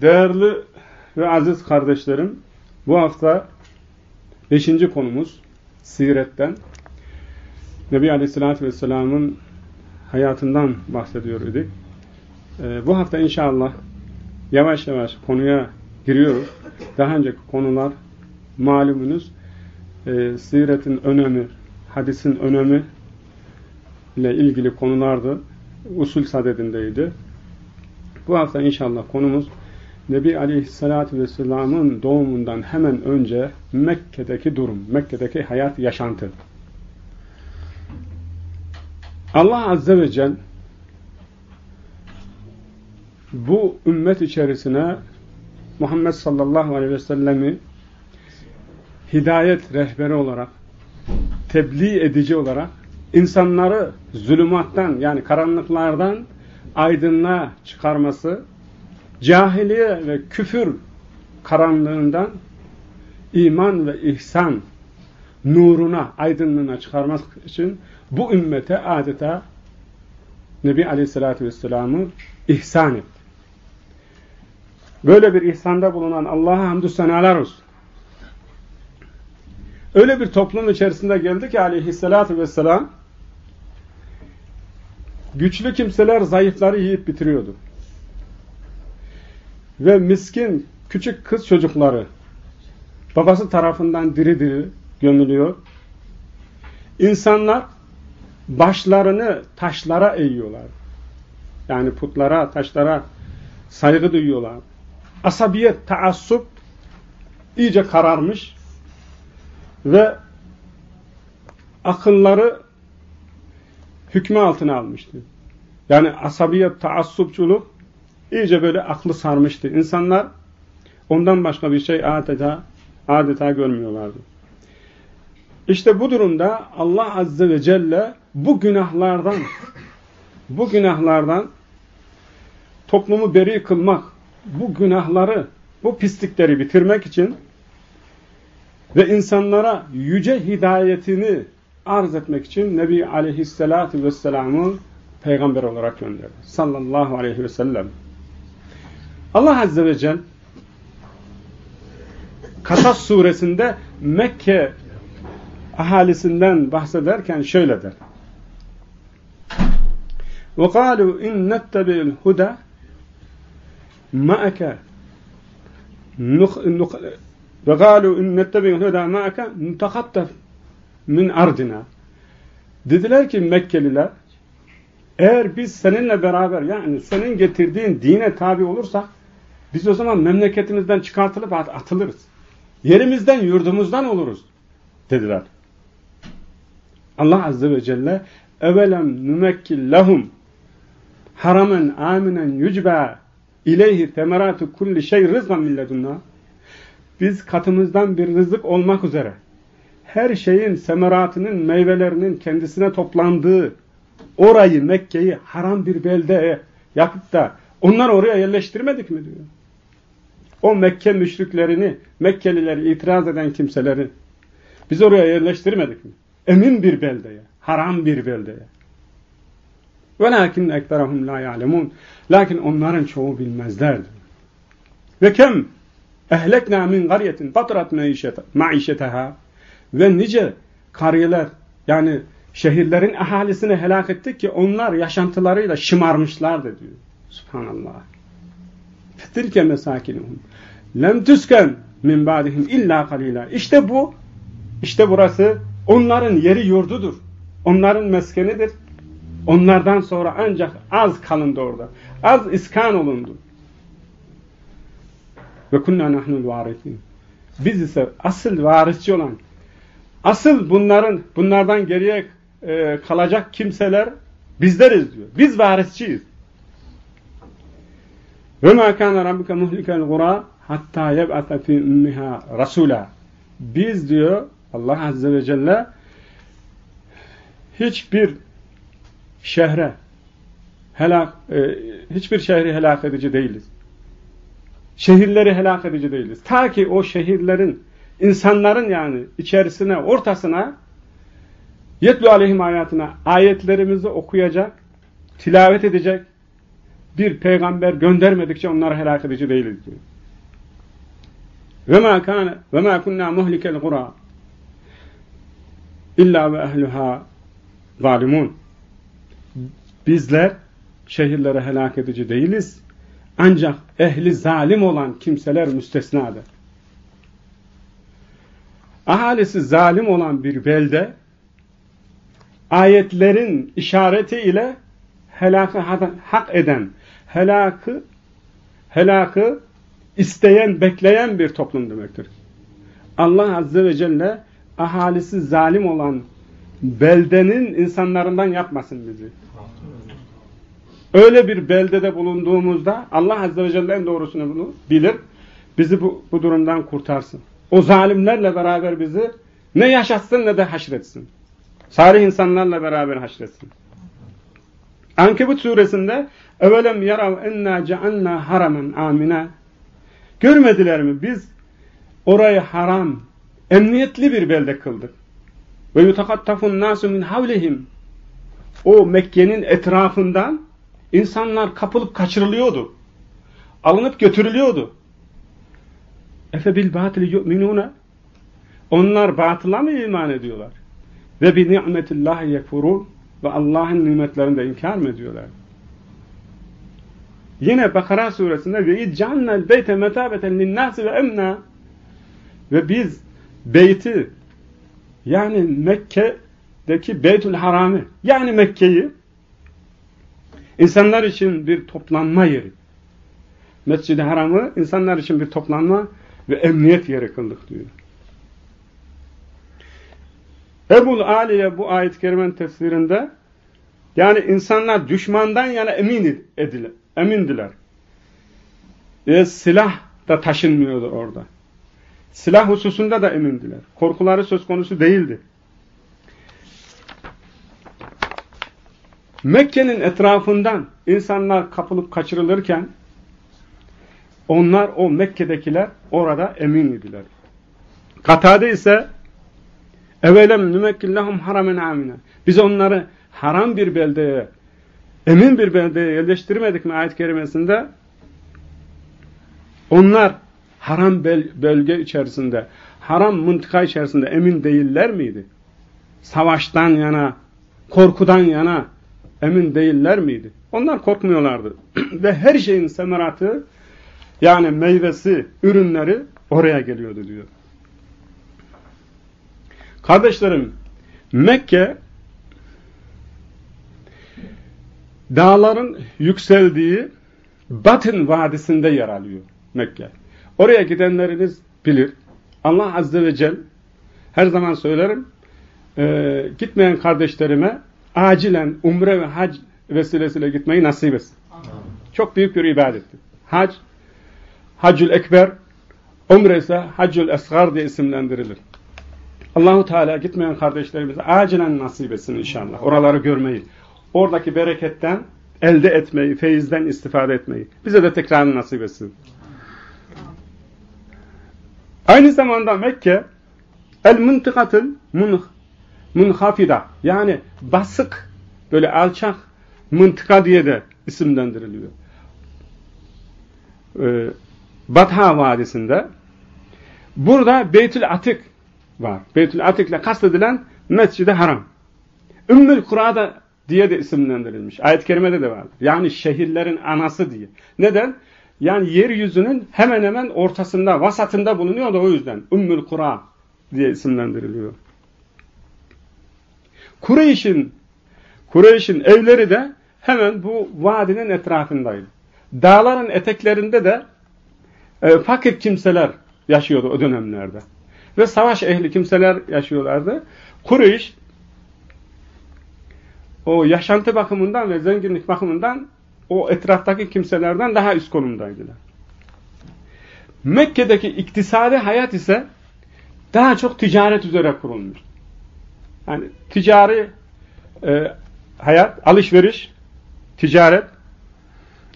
Değerli ve aziz kardeşlerim, bu hafta beşinci konumuz siretten. Nebi Aleyhisselatü Vesselam'ın hayatından bahsediyor idik. Ee, bu hafta inşallah yavaş yavaş konuya giriyoruz. Daha önceki konular malumunuz e, siretin önemi, hadisin önemi ile ilgili konulardı. Usul sadedindeydi. Bu hafta inşallah konumuz Nebi Aleyhisselatü Vesselam'ın doğumundan hemen önce Mekke'deki durum, Mekke'deki hayat, yaşantı. Allah Azze ve Celle bu ümmet içerisine Muhammed sallallahu aleyhi ve sellemi hidayet rehberi olarak, tebliğ edici olarak insanları zulümattan yani karanlıklardan aydınlığa çıkarması, cahiliye ve küfür karanlığından iman ve ihsan nuruna, aydınlığına çıkarmak için bu ümmete adeta Nebi Aleyhisselatü Vesselam'ı ihsan etti. Böyle bir ihsanda bulunan Allah'a hamdü senalar olsun. Öyle bir toplum içerisinde geldi ki aleyhissalatü vesselam güçlü kimseler zayıfları yiyip bitiriyordu. Ve miskin küçük kız çocukları babası tarafından diri diri gömülüyor. İnsanlar başlarını taşlara eğiyorlar. Yani putlara, taşlara saygı duyuyorlar. Asabiyet, taassup iyice kararmış ve akılları hükmü altına almıştı. Yani asabiyet, taassupçuluk iyice böyle aklı sarmıştı. İnsanlar ondan başka bir şey adeta, adeta görmüyorlardı. İşte bu durumda Allah Azze ve Celle bu günahlardan bu günahlardan toplumu beri kılmak, bu günahları, bu pislikleri bitirmek için ve insanlara yüce hidayetini arz etmek için Nebi Aleyhisselatü Vesselam'ı peygamber olarak gönderdi. Sallallahu aleyhi ve sellem. Allah Azze ve Celle Kasas suresinde Mekke ahalisinden bahsederken şöyle der. وَقَالُوا اِنْ نَتَّبِعِ الْهُدَى مَأَكَ ve galu in nettebi'u huda ma'aka nutakattaf min ardina. Dediler ki Mekkeliler eğer biz seninle beraber yani senin getirdiğin dine tabi olursak biz o zaman memleketimizden çıkartılıp atılırız. Yerimizden, yurdumuzdan oluruz dediler. Allah Azze ve Celle evelem numekkil lehum haramen aminen yücbe ileyhi temeratu kulli şey rızgan milledunna biz katımızdan bir rızık olmak üzere her şeyin semeratının, meyvelerinin kendisine toplandığı orayı, Mekke'yi haram bir beldeye yapıp da onları oraya yerleştirmedik mi diyor O Mekke müşriklerini, Mekkelileri itiraz eden kimseleri biz oraya yerleştirmedik mi? Emin bir beldeye, haram bir beldeye. وَلَاكِنْ اَكْتَرَهُمْ لَا يَعْلَمُونَ Lakin onların çoğu bilmezlerdi. Ve kem ehlekna min gariyetin fatrat maişeteha ve nice kariyeler yani şehirlerin ahalisini helak ettik ki onlar yaşantılarıyla şımarmışlardı diyor. Subhanallah. Fetilke mesakinuhum lem tüsken min ba'dihim illa kalila. İşte bu, işte burası onların yeri yurdudur. Onların meskenidir. Onlardan sonra ancak az kalındı orada. Az iskan olundu. Ve kunna nahnul varisin. Biz ise asıl varisçi olan, asıl bunların bunlardan geriye e, kalacak kimseler bizleriz diyor. Biz varisçiyiz. Ve ma kana rabbuke muhlikel gura hatta yeb'ate fi ummiha rasula. Biz diyor Allah azze ve celle hiçbir şehre helak e, hiçbir şehri helak edici değiliz şehirleri helak edici değiliz. Ta ki o şehirlerin, insanların yani içerisine, ortasına yetlu aleyhim hayatına ayetlerimizi okuyacak, tilavet edecek bir peygamber göndermedikçe onları helak edici değiliz diyor. Ve ma kana ve ma kunna muhlikel qura illa ve ehluha zalimun. Bizler şehirlere helak edici değiliz. Ancak ehli zalim olan kimseler müstesnadır. Ahalisi zalim olan bir belde ayetlerin işareti ile helakı hak eden, helakı helakı isteyen, bekleyen bir toplum demektir. Allah Azze ve Celle ahalisi zalim olan beldenin insanlarından yapmasın bizi. Öyle bir beldede bulunduğumuzda Allah Azze ve Celle en doğrusunu bunu bilir. Bizi bu, bu durumdan kurtarsın. O zalimlerle beraber bizi ne yaşatsın ne de haşretsin. Salih insanlarla beraber haşretsin. Ankebut suresinde evelem yarav enna cealna haramen amina görmediler mi? Biz orayı haram emniyetli bir belde kıldık. Ve yutakattafun nasu min havlihim. O Mekke'nin etrafından insanlar kapılıp kaçırılıyordu. Alınıp götürülüyordu. Efe bil batili yu'minuna? Onlar batıla mı iman ediyorlar? Ve bi ni'metillahi yekfurun. Ve Allah'ın nimetlerini de inkar mı ediyorlar? Yine Bakara suresinde ve iccannel beyte metabeten linnâsi ve emna ve biz beyti yani Mekke'deki Beytül Haram'ı yani Mekke'yi insanlar için bir toplanma yeri Mescid-i Haram'ı insanlar için bir toplanma ve emniyet yeri kıldık diyor. Ebul Aliye bu ayet-i kerimenin tefsirinde yani insanlar düşmandan yana emin ediler, emindiler. E, silah da taşınmıyordu orada. Silah hususunda da emindiler. Korkuları söz konusu değildi. Mekke'nin etrafından insanlar kapılıp kaçırılırken onlar o Mekke'dekiler orada emin idiler. Katade ise Evelem nümekkillahum haramen amine. Biz onları haram bir beldeye, emin bir beldeye yerleştirmedik mi ayet kerimesinde? Onlar haram bölge içerisinde, haram mıntıka içerisinde emin değiller miydi? Savaştan yana, korkudan yana emin değiller miydi? Onlar korkmuyorlardı. Ve her şeyin semeratı, yani meyvesi, ürünleri oraya geliyordu diyor. Kardeşlerim, Mekke dağların yükseldiği Batın Vadisi'nde yer alıyor Mekke. Oraya gidenleriniz bilir. Allah Azze ve Celle her zaman söylerim e, gitmeyen kardeşlerime acilen umre ve hac vesilesiyle gitmeyi nasip etsin. Çok büyük bir ibadettir. Hac, Hacül Ekber, umre ise Hacül Esgar diye isimlendirilir. Allahu Teala gitmeyen kardeşlerimize acilen nasip etsin inşallah. Oraları görmeyi, oradaki bereketten elde etmeyi, feyizden istifade etmeyi. Bize de tekrar nasip etsin. Aynı zamanda Mekke el mıntıkatıl munhafida yani basık böyle alçak mıntıka diye de isimlendiriliyor. Ee, Batha Vadisi'nde burada Beytül Atik var. Beytül Atik'le kastedilen Mescid-i Haram. Ümmül Kura'da diye de isimlendirilmiş. Ayet-i Kerime'de de vardır. Yani şehirlerin anası diye. Neden? Yani yeryüzünün hemen hemen ortasında, vasatında bulunuyor da o yüzden. Ümmül Kura diye isimlendiriliyor. Kureyş'in Kureyş'in evleri de hemen bu vadinin etrafındaydı. Dağların eteklerinde de e, fakir kimseler yaşıyordu o dönemlerde ve savaş ehli kimseler yaşıyorlardı. Kureyş o yaşantı bakımından ve zenginlik bakımından o etraftaki kimselerden daha üst konumdaydılar. Mekke'deki iktisadi hayat ise daha çok ticaret üzere kurulmuş. Yani ticari e, hayat, alışveriş, ticaret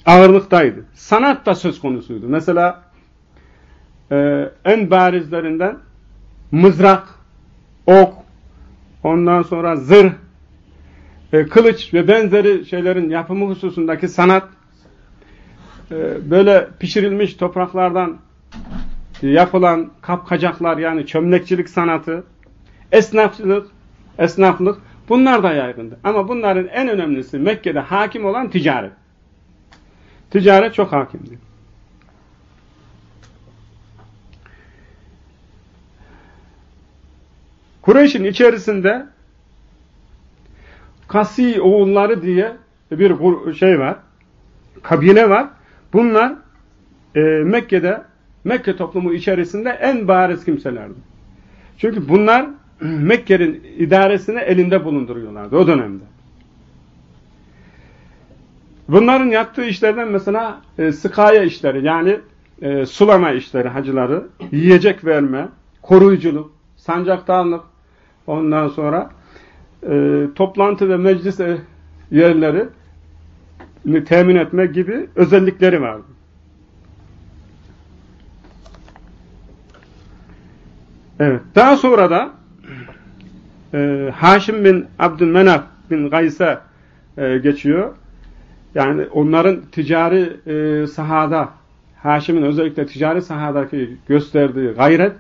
ağırlıktaydı. Sanat da söz konusuydu. Mesela e, en barizlerinden mızrak, ok, ondan sonra zırh, e, kılıç ve benzeri şeylerin yapımı hususundaki sanat e, böyle pişirilmiş topraklardan yapılan kapkacaklar yani çömlekçilik sanatı, esnafçılık, esnaflık bunlar da yaygındı. Ama bunların en önemlisi Mekke'de hakim olan ticaret. Ticaret çok hakimdi. Kureyş'in içerisinde Kasi oğulları diye bir şey var. Kabile var. Bunlar e, Mekke'de Mekke toplumu içerisinde en bariz kimselerdi. Çünkü bunlar Mekke'nin idaresini elinde bulunduruyorlardı o dönemde. Bunların yaptığı işlerden mesela e, sıkaya işleri yani e, sulama işleri hacıları, yiyecek verme, koruyuculuk, sancaktarlık, ondan sonra e, toplantı ve meclis yerleri temin etme gibi özellikleri vardı. Evet. Daha sonra da e, Haşim bin Abdülmenaf bin Gays'e e, geçiyor. Yani onların ticari e, sahada Haşim'in özellikle ticari sahadaki gösterdiği gayret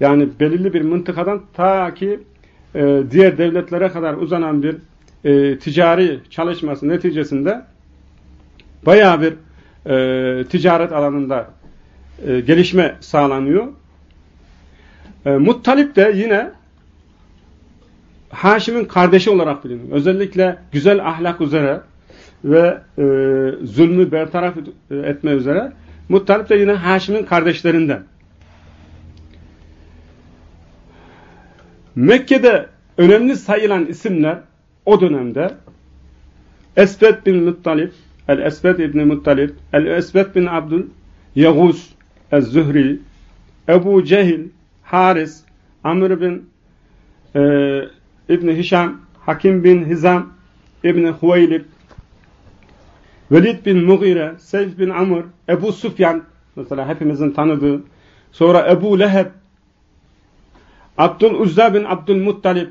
yani belirli bir mıntıkadan ta ki e, diğer devletlere kadar uzanan bir e, ticari çalışması neticesinde bayağı bir e, ticaret alanında e, gelişme sağlanıyor. E, Muttalip de yine Haşim'in kardeşi olarak biliniyor. Özellikle güzel ahlak üzere ve e, zulmü bertaraf etme üzere Muttalip de yine Haşim'in kardeşlerinden. Mekke'de önemli sayılan isimler o dönemde Esbet bin Muttalip, El-Esbet İbni Muttalip, El-Esbet bin Abdül Yavuz El-Zühri, Ebu Cehil, Haris, Amr bin e, İbni Hişam, Hakim bin Hizam, İbni Huveylib, Velid bin Mughire, Seyf bin Amr, Ebu Sufyan, mesela hepimizin tanıdığı, sonra Ebu Leheb, Abdül Uzza bin Abdülmuttalib,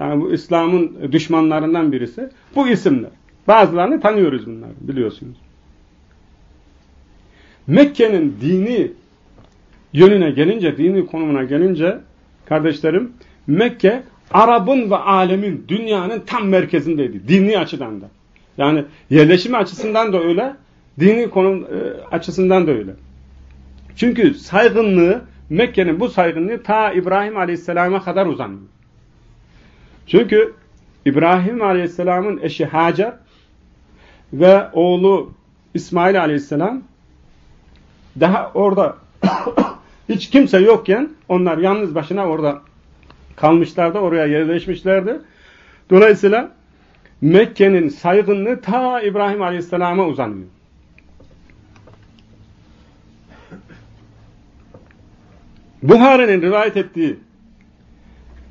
yani bu İslam'ın düşmanlarından birisi. Bu isimler. Bazılarını tanıyoruz bunları biliyorsunuz. Mekke'nin dini yönüne gelince, dini konumuna gelince kardeşlerim Mekke Arap'ın ve alemin, dünyanın tam merkezindeydi. Dini açıdan da. Yani yerleşimi açısından da öyle, dini konum e, açısından da öyle. Çünkü saygınlığı, Mekke'nin bu saygınlığı ta İbrahim Aleyhisselam'a kadar uzanıyor. Çünkü İbrahim Aleyhisselam'ın eşi Hacer ve oğlu İsmail Aleyhisselam daha orada hiç kimse yokken onlar yalnız başına orada kalmışlardı, oraya yerleşmişlerdi. Dolayısıyla Mekke'nin saygınlığı ta İbrahim Aleyhisselam'a uzanıyor. Buhari'nin rivayet ettiği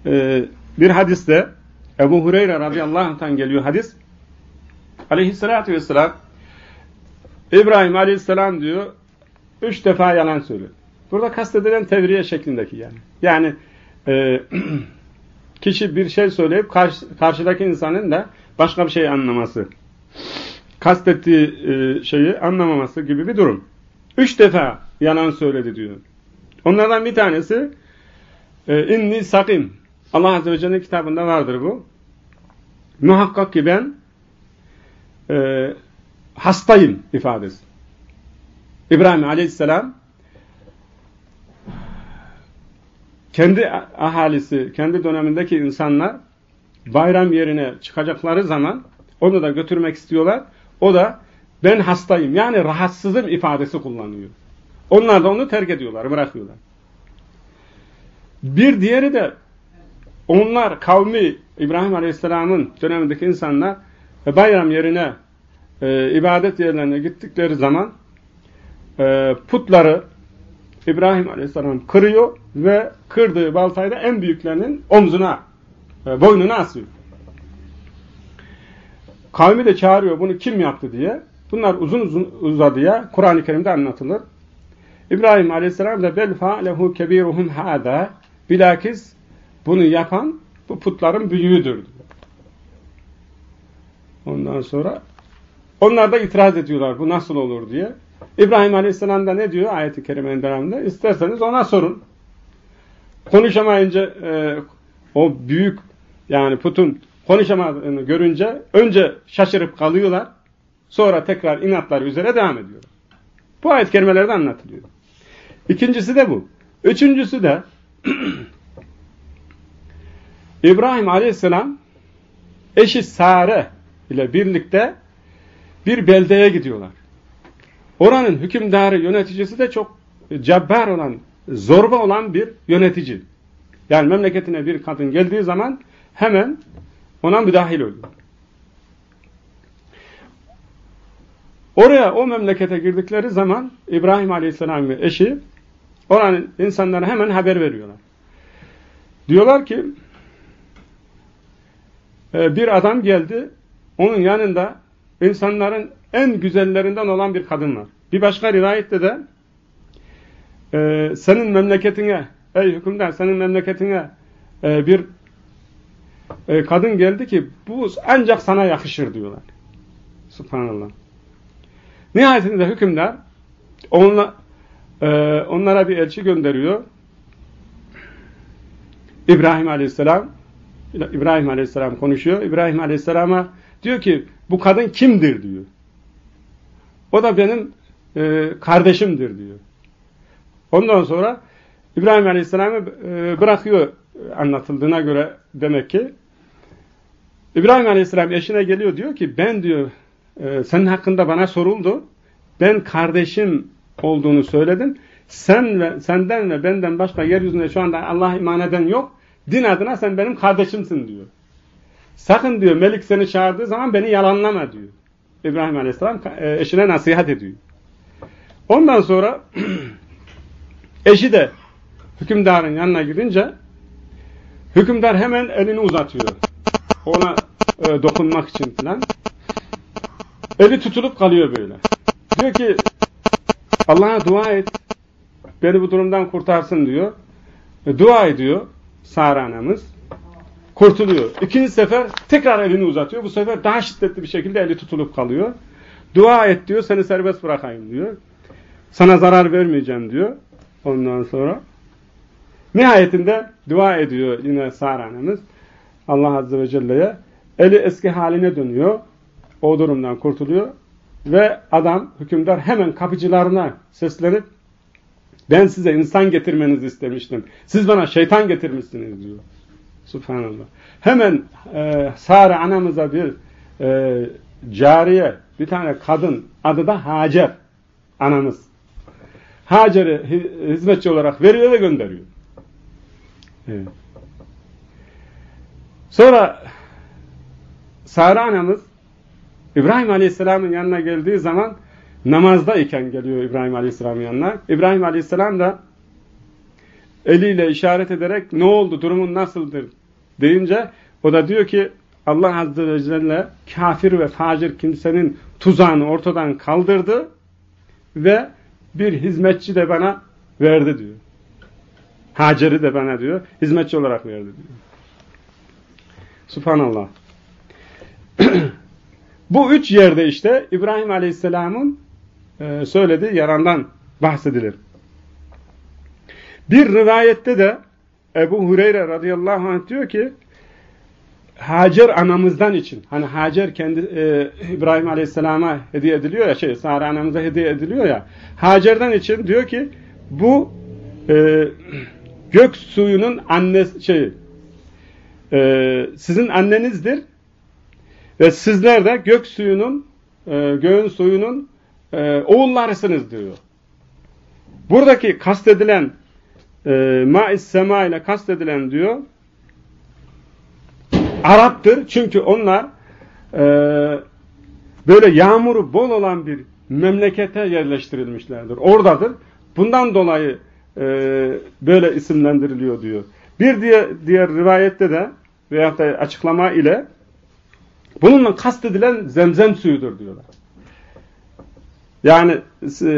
e, bir hadiste Ebu Hureyre radıyallahu anh'tan geliyor hadis. Aleyhissalatü vesselam İbrahim aleyhisselam diyor üç defa yalan söylüyor. Burada kastedilen tevriye şeklindeki yani. Yani e, kişi bir şey söyleyip karşı, karşıdaki insanın da başka bir şey anlaması. Kastettiği e, şeyi anlamaması gibi bir durum. Üç defa yalan söyledi diyor. Onlardan bir tanesi e, inni sakim Allah Azze ve Celle'nin kitabında vardır bu. Muhakkak ki ben e, hastayım ifadesi. İbrahim Aleyhisselam kendi ahalisi, kendi dönemindeki insanlar bayram yerine çıkacakları zaman onu da götürmek istiyorlar. O da ben hastayım yani rahatsızım ifadesi kullanıyor. Onlar da onu terk ediyorlar, bırakıyorlar. Bir diğeri de onlar kavmi İbrahim Aleyhisselam'ın dönemindeki insanlar e, bayram yerine e, ibadet yerlerine gittikleri zaman e, putları İbrahim Aleyhisselam kırıyor ve kırdığı baltayı en büyüklerinin omzuna, e, boynuna asıyor. Kavmi de çağırıyor bunu kim yaptı diye. Bunlar uzun uzun uzadıya Kur'an-ı Kerim'de anlatılır. İbrahim Aleyhisselam da bel fa'lehu kebiruhum hâdâ bilakis bunu yapan bu putların büyüğüdür. Ondan sonra Onlar da itiraz ediyorlar bu nasıl olur diye. İbrahim Aleyhisselam da ne diyor ayet-i kerimenin devamında? İsterseniz ona sorun. Konuşamayınca e, o büyük yani putun konuşamadığını görünce önce şaşırıp kalıyorlar. Sonra tekrar inatları üzere devam ediyorlar. Bu ayet kelimelerde anlatılıyor. İkincisi de bu. Üçüncüsü de İbrahim Aleyhisselam eşi Sare ile birlikte bir beldeye gidiyorlar. Oranın hükümdarı, yöneticisi de çok cabbar olan, zorba olan bir yönetici. Yani memleketine bir kadın geldiği zaman hemen ona müdahil oluyor. Oraya, o memlekete girdikleri zaman İbrahim Aleyhisselam ve eşi oranın insanlara hemen haber veriyorlar. Diyorlar ki e, bir adam geldi, onun yanında insanların en güzellerinden olan bir kadın var. Bir başka rivayette de e, senin memleketine, ey hükümdar senin memleketine e, bir kadın geldi ki bu ancak sana yakışır diyorlar. Subhanallah. Nihayetinde hükümdar onla, e, onlara bir elçi gönderiyor. İbrahim Aleyhisselam İbrahim Aleyhisselam konuşuyor. İbrahim Aleyhisselam'a diyor ki bu kadın kimdir diyor. O da benim e, kardeşimdir diyor. Ondan sonra İbrahim Aleyhisselam'ı e, bırakıyor anlatıldığına göre demek ki. İbrahim Aleyhisselam eşine geliyor diyor ki ben diyor e, senin hakkında bana soruldu. Ben kardeşim olduğunu söyledim. Sen ve senden ve benden başka yeryüzünde şu anda Allah iman eden yok. Din adına sen benim kardeşimsin diyor. Sakın diyor Melik seni çağırdığı zaman beni yalanlama diyor. İbrahim Aleyhisselam e, eşine nasihat ediyor. Ondan sonra eşi de hükümdarın yanına gidince hükümdar hemen elini uzatıyor. Ona e, dokunmak için falan. Eli tutulup kalıyor böyle. Diyor ki Allah'a dua et. Beni bu durumdan kurtarsın diyor. E, dua ediyor Sara anamız. Kurtuluyor. İkinci sefer tekrar elini uzatıyor. Bu sefer daha şiddetli bir şekilde eli tutulup kalıyor. Dua et diyor. Seni serbest bırakayım diyor. Sana zarar vermeyeceğim diyor. Ondan sonra nihayetinde dua ediyor yine Sara anamız. Allah Azze ve Celle'ye eli eski haline dönüyor. O durumdan kurtuluyor. Ve adam, hükümdar hemen kapıcılarına seslenip ben size insan getirmenizi istemiştim. Siz bana şeytan getirmişsiniz diyor. Subhanallah. Hemen e, Sare anamıza bir e, cariye, bir tane kadın adı da Hacer anamız. Hacer'i hizmetçi olarak veriyor ve gönderiyor. Evet. Sonra Sare anamız İbrahim Aleyhisselam'ın yanına geldiği zaman namazda iken geliyor İbrahim Aleyhisselam'ın yanına. İbrahim Aleyhisselam da eliyle işaret ederek ne oldu, durumun nasıldır deyince o da diyor ki Allah Azze ve Celle kafir ve facir kimsenin tuzağını ortadan kaldırdı ve bir hizmetçi de bana verdi diyor. Hacer'i de bana diyor, hizmetçi olarak verdi diyor. Subhanallah. Bu üç yerde işte İbrahim Aleyhisselam'ın e, söylediği yarandan bahsedilir. Bir rivayette de Ebu Hureyre radıyallahu anh diyor ki Hacer anamızdan için hani Hacer kendi e, İbrahim Aleyhisselam'a hediye ediliyor ya şey Sara anamıza hediye ediliyor ya Hacer'den için diyor ki bu e, gök suyunun annesi şey e, sizin annenizdir ve sizler de gök suyunun, e, göğün suyunun e, oğullarısınız diyor. Buradaki kastedilen e, ma'is sema ile kastedilen diyor Arap'tır. Çünkü onlar e, böyle yağmuru bol olan bir memlekete yerleştirilmişlerdir. Oradadır. Bundan dolayı e, böyle isimlendiriliyor diyor. Bir diğer, diğer rivayette de veyahut da açıklama ile Bununla kastedilen zemzem suyudur diyorlar. Yani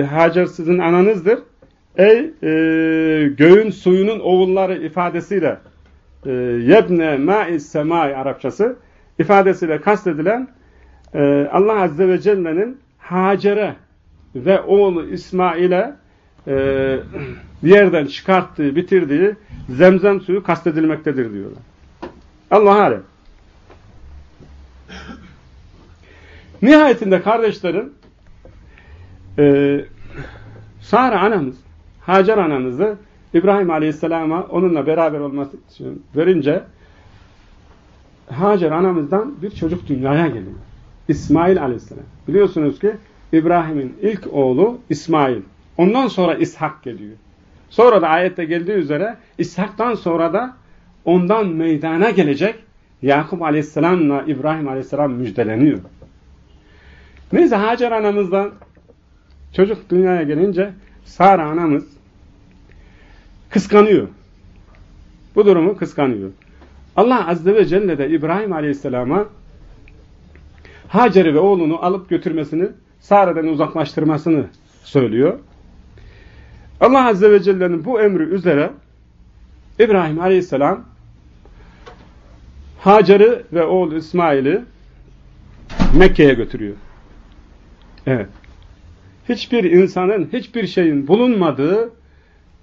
Hacer sizin ananızdır. Ey e, göğün suyunun oğulları ifadesiyle e, yebne ma'i semai Arapçası ifadesiyle kastedilen e, Allah Azze ve Celle'nin Hacer'e ve oğlu İsmail'e e, yerden çıkarttığı, bitirdiği zemzem suyu kastedilmektedir diyorlar. Allah alem. Nihayetinde kardeşlerim e, Sara anamız, Hacer anamızı İbrahim Aleyhisselam'a onunla beraber olması için verince Hacer anamızdan bir çocuk dünyaya geliyor. İsmail Aleyhisselam. Biliyorsunuz ki İbrahim'in ilk oğlu İsmail. Ondan sonra İshak geliyor. Sonra da ayette geldiği üzere İshak'tan sonra da ondan meydana gelecek Yakup Aleyhisselam'la İbrahim Aleyhisselam müjdeleniyor. Neyse Hacer anamızdan çocuk dünyaya gelince Sara anamız kıskanıyor. Bu durumu kıskanıyor. Allah Azze ve Celle de İbrahim Aleyhisselam'a Hacer'i ve oğlunu alıp götürmesini, Sara'dan uzaklaştırmasını söylüyor. Allah Azze ve Celle'nin bu emri üzere İbrahim Aleyhisselam Hacer'i ve oğlu İsmail'i Mekke'ye götürüyor. Evet. Hiçbir insanın, hiçbir şeyin bulunmadığı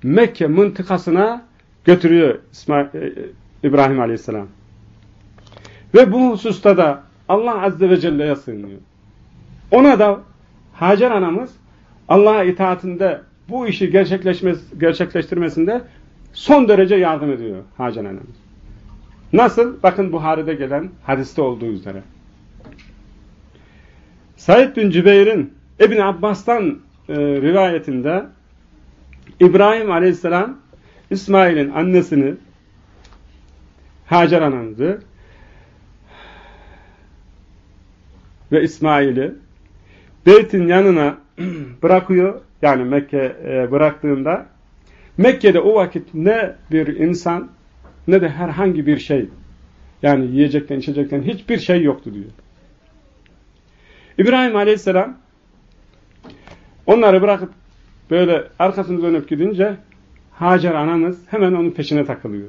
Mekke mıntıkasına götürüyor İsmail, e, İbrahim Aleyhisselam. Ve bu hususta da Allah Azze ve Celle'ye sığınıyor. Ona da Hacer anamız Allah'a itaatinde bu işi gerçekleştirmesinde son derece yardım ediyor Hacer anamız. Nasıl? Bakın Buhari'de gelen hadiste olduğu üzere. Said bin Cübeyr'in İbn Abbas'tan e, rivayetinde İbrahim Aleyhisselam İsmail'in annesini Hacer anamızı ve İsmail'i Beyt'in yanına bırakıyor. Yani Mekke e, bıraktığında Mekke'de o vakit ne bir insan ne de herhangi bir şey yani yiyecekten içecekten hiçbir şey yoktu diyor. İbrahim Aleyhisselam onları bırakıp böyle arkasını dönüp gidince Hacer anamız hemen onun peşine takılıyor.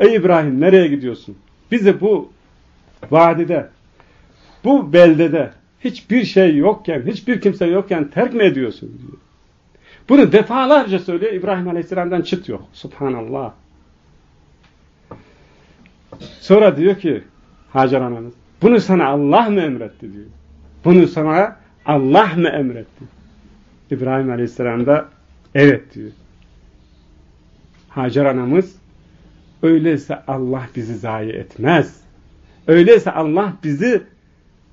Ey İbrahim nereye gidiyorsun? Bizi bu vadide, bu beldede hiçbir şey yokken, hiçbir kimse yokken terk mi ediyorsun diyor. Bunu defalarca söylüyor. İbrahim Aleyhisselam'dan çıt yok. Subhanallah. Sonra diyor ki Hacer anamız bunu sana Allah mı emretti diyor. Bunu sana Allah mı emretti? İbrahim Aleyhisselam da evet diyor. Hacer anamız öyleyse Allah bizi zayi etmez. Öyleyse Allah bizi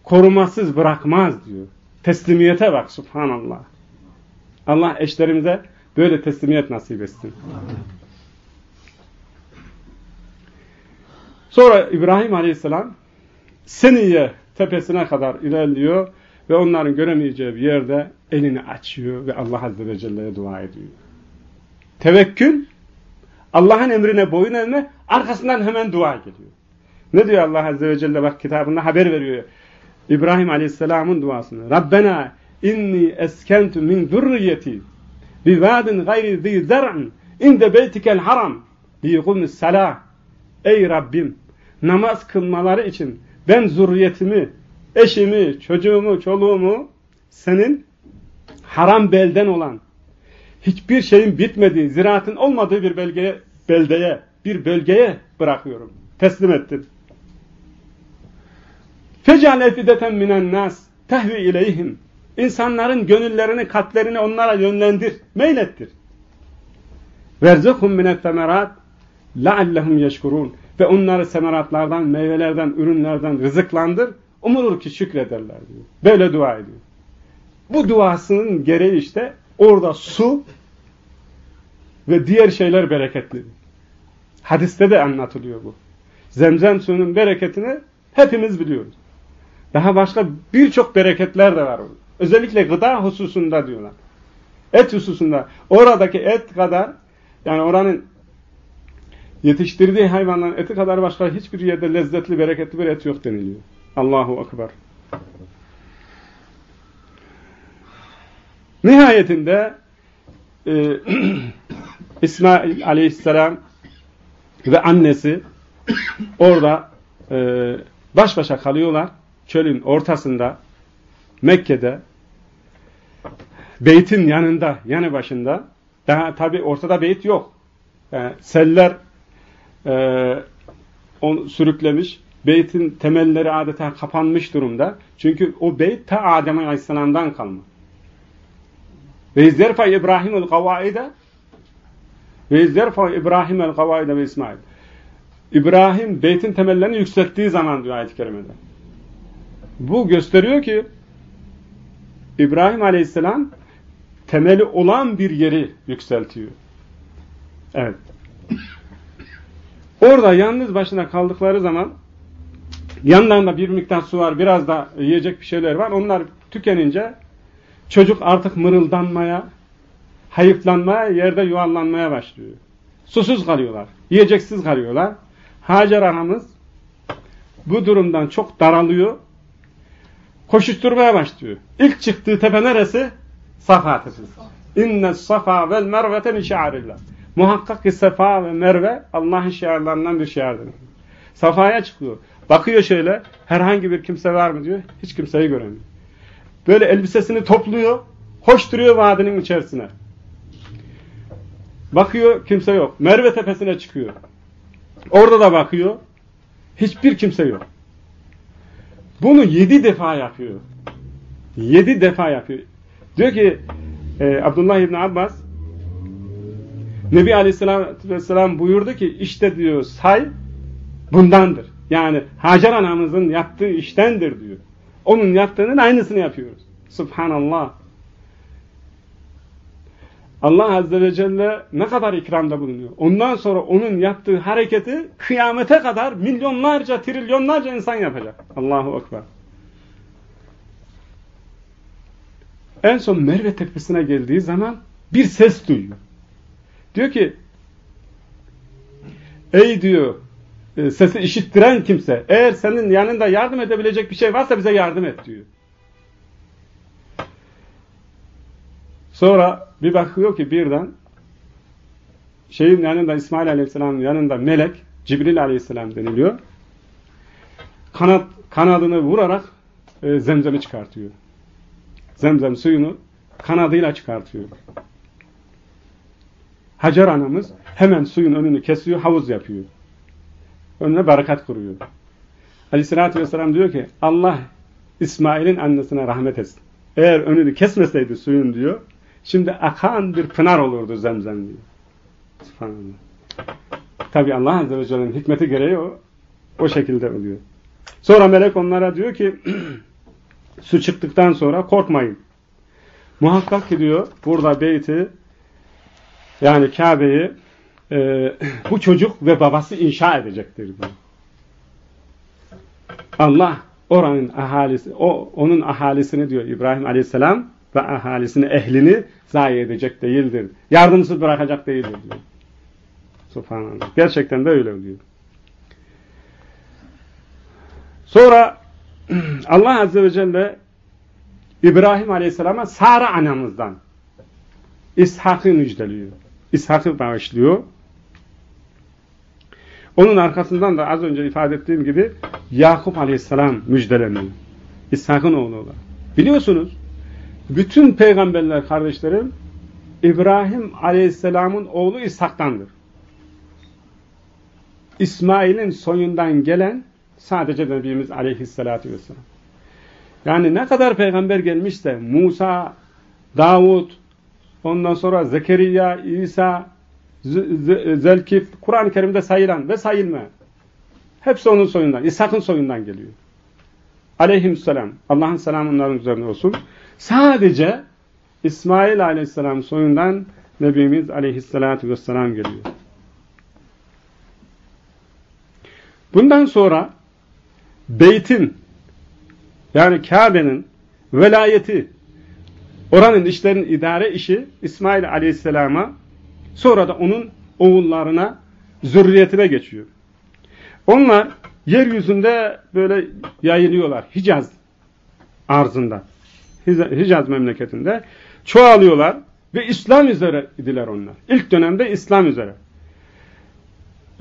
korumasız bırakmaz diyor. Teslimiyete bak subhanallah. Allah eşlerimize böyle teslimiyet nasip etsin. Sonra İbrahim Aleyhisselam Seniye tepesine kadar ilerliyor ve onların göremeyeceği bir yerde elini açıyor ve Allah Azze ve Celle'ye dua ediyor. Tevekkül, Allah'ın emrine boyun eğme, arkasından hemen dua geliyor. Ne diyor Allah Azze ve Celle bak kitabında haber veriyor. İbrahim Aleyhisselam'ın duasını. Rabbena inni eskentu min zurriyeti bi vadin gayri zi zar'ın inde beytikel haram liyikumus salah. Ey Rabbim namaz kılmaları için ben zürriyetimi, eşimi, çocuğumu, çoluğumu senin haram belden olan hiçbir şeyin bitmediği, ziraatın olmadığı bir belgeye, beldeye, bir bölgeye bırakıyorum. Teslim ettim. Fecal efideten minen nas tehvi ileyhim. İnsanların gönüllerini, kalplerini onlara yönlendir, meylettir. Verzuhum minet temerat la'allehum yeşkurun. Ve onları semeratlardan, meyvelerden, ürünlerden rızıklandır. Umulur ki şükrederler diyor. Böyle dua ediyor. Bu duasının gereği işte orada su ve diğer şeyler bereketli. Hadiste de anlatılıyor bu. Zemzem suyunun bereketini hepimiz biliyoruz. Daha başka birçok bereketler de var. Özellikle gıda hususunda diyorlar. Et hususunda. Oradaki et kadar yani oranın yetiştirdiği hayvanların eti kadar başka hiçbir yerde lezzetli, bereketli bir et yok deniliyor. Allahu Akbar. Nihayetinde e, İsmail Aleyhisselam ve annesi orada e, baş başa kalıyorlar. Çölün ortasında Mekke'de beytin yanında, yanı başında daha tabi ortada beyt yok. Yani seller e, onu sürüklemiş. Beytin temelleri adeta kapanmış durumda. Çünkü o beyt ta Adem Aleyhisselam'dan kalma. Ve izlerfa İbrahim el kavaide ve izlerfa İbrahim el kavaide ve İsmail. İbrahim beytin temellerini yükselttiği zaman diyor ayet-i kerimede. Bu gösteriyor ki İbrahim Aleyhisselam temeli olan bir yeri yükseltiyor. Evet. Orada yalnız başına kaldıkları zaman yanlarında bir miktar su var, biraz da yiyecek bir şeyler var. Onlar tükenince çocuk artık mırıldanmaya, hayıflanmaya, yerde yuvarlanmaya başlıyor. Susuz kalıyorlar, yiyeceksiz kalıyorlar. Hacer anamız bu durumdan çok daralıyor. Koşuşturmaya başlıyor. İlk çıktığı tepe neresi? Safa tepesi. İnne safa vel mervete min şiarillah. Muhakkak ki Safa ve Merve Allah'ın şiarlarından bir şiardır. Safa'ya çıkıyor. Bakıyor şöyle herhangi bir kimse var mı diyor. Hiç kimseyi göremiyor. Böyle elbisesini topluyor. Koşturuyor vadinin içerisine. Bakıyor kimse yok. Merve tepesine çıkıyor. Orada da bakıyor. Hiçbir kimse yok. Bunu yedi defa yapıyor. Yedi defa yapıyor. Diyor ki e, Abdullah İbni Abbas Nebi Aleyhisselatü Vesselam buyurdu ki işte diyor say bundandır. Yani Hacer anamızın yaptığı iştendir diyor. Onun yaptığının aynısını yapıyoruz. Subhanallah. Allah Azze ve Celle ne kadar ikramda bulunuyor. Ondan sonra onun yaptığı hareketi kıyamete kadar milyonlarca, trilyonlarca insan yapacak. Allahu Ekber. En son Merve tepesine geldiği zaman bir ses duyuyor. Diyor ki ey diyor e, sesi işittiren kimse eğer senin yanında yardım edebilecek bir şey varsa bize yardım et diyor. Sonra bir bakıyor ki birden şeyin yanında İsmail Aleyhisselam'ın yanında melek Cibril Aleyhisselam deniliyor. Kanat, kanadını vurarak e, zemzemi çıkartıyor. Zemzem suyunu kanadıyla çıkartıyor. Hacer anamız hemen suyun önünü kesiyor, havuz yapıyor. Önüne barakat kuruyor. Aleyhissalatü vesselam diyor ki Allah İsmail'in annesine rahmet etsin. Eğer önünü kesmeseydi suyun diyor, şimdi akan bir pınar olurdu zemzem diyor. Tabi Allah Azze ve Celle'nin hikmeti gereği o, o şekilde oluyor. Sonra melek onlara diyor ki su çıktıktan sonra korkmayın. Muhakkak ki diyor burada beyti yani Kabe'yi e, bu çocuk ve babası inşa edecektir diyor. Allah oranın ahalisi, o onun ahalisini diyor İbrahim Aleyhisselam ve ahalisini, ehlini zayi edecek değildir. Yardımsız bırakacak değildir diyor. Subhanallah. Gerçekten de öyle diyor. Sonra Allah Azze ve Celle İbrahim Aleyhisselam'a Sara anamızdan İshak'ı müjdeliyor. İshak'ı bağışlıyor. Onun arkasından da az önce ifade ettiğim gibi Yakup Aleyhisselam müjdeleniyor. İshak'ın oğlu olarak. Biliyorsunuz bütün peygamberler kardeşlerim İbrahim Aleyhisselam'ın oğlu İshak'tandır. İsmail'in soyundan gelen sadece Nebimiz Aleyhisselatü Vesselam. Yani ne kadar peygamber gelmişse Musa, Davud, ondan sonra Zekeriya, İsa, Zelkif, Kur'an-ı Kerim'de sayılan ve sayılmayan. Hepsi onun soyundan, İshak'ın soyundan geliyor. Aleyhisselam, Allah'ın selamı onların üzerine olsun. Sadece İsmail aleyhisselam soyundan Nebimiz aleyhisselatü vesselam geliyor. Bundan sonra beytin yani Kabe'nin velayeti oranın işlerin idare işi İsmail aleyhisselama sonra da onun oğullarına zürriyetine geçiyor. Onlar yeryüzünde böyle yayılıyorlar. Hicaz arzında. Hicaz memleketinde çoğalıyorlar ve İslam üzere idiler onlar. İlk dönemde İslam üzere.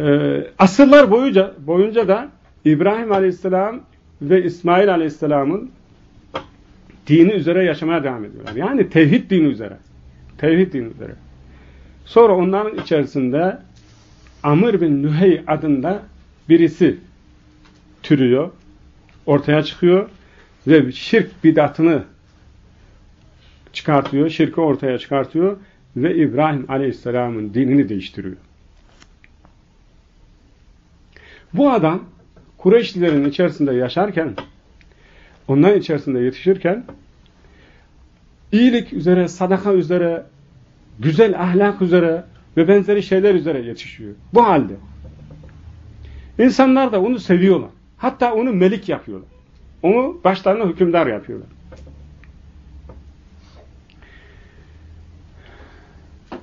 Ee, asırlar boyunca, boyunca da İbrahim Aleyhisselam ve İsmail Aleyhisselam'ın dini üzere yaşamaya devam ediyorlar. Yani tevhid dini üzere. Tevhid dini üzere. Sonra onların içerisinde Amr bin Nühey adında birisi türüyor, ortaya çıkıyor ve şirk bidatını çıkartıyor, şirki ortaya çıkartıyor ve İbrahim Aleyhisselam'ın dinini değiştiriyor. Bu adam Kureyşlilerin içerisinde yaşarken, onların içerisinde yetişirken iyilik üzere, sadaka üzere, güzel ahlak üzere ve benzeri şeyler üzere yetişiyor. Bu halde. İnsanlar da onu seviyorlar. Hatta onu melik yapıyorlar. Onu başlarına hükümdar yapıyorlar.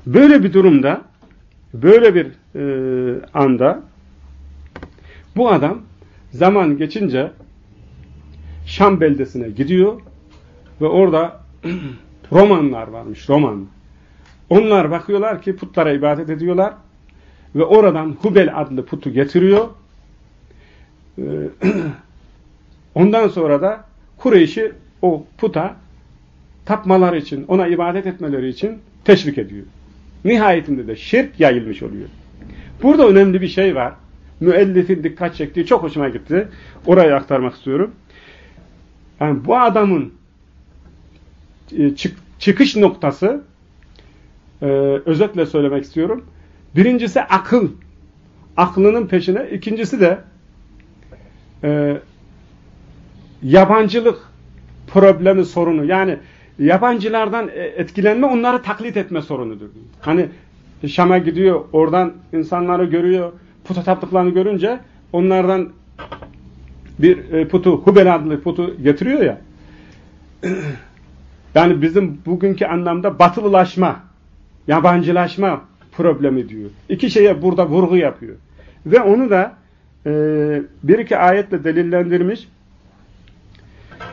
Böyle bir durumda, böyle bir e, anda bu adam zaman geçince Şam beldesine gidiyor ve orada Romanlar varmış, Roman. Onlar bakıyorlar ki putlara ibadet ediyorlar ve oradan Hubel adlı putu getiriyor. Ee, ondan sonra da Kureyş'i o puta tapmaları için, ona ibadet etmeleri için teşvik ediyor. Nihayetinde de şirk yayılmış oluyor. Burada önemli bir şey var. Müellifin dikkat çektiği çok hoşuma gitti. Orayı aktarmak istiyorum. Yani bu adamın e, çıkış noktası e, özetle söylemek istiyorum. Birincisi akıl. Aklının peşine. İkincisi de e, yabancılık problemi, sorunu. Yani yabancılardan etkilenme, onları taklit etme sorunudur. Hani Şam'a gidiyor, oradan insanları görüyor, puta taptıklarını görünce onlardan bir e, putu, Hubel adlı putu getiriyor ya. yani bizim bugünkü anlamda batılılaşma, yabancılaşma problemi diyor. İki şeye burada vurgu yapıyor. Ve onu da e, bir iki ayetle delillendirmiş.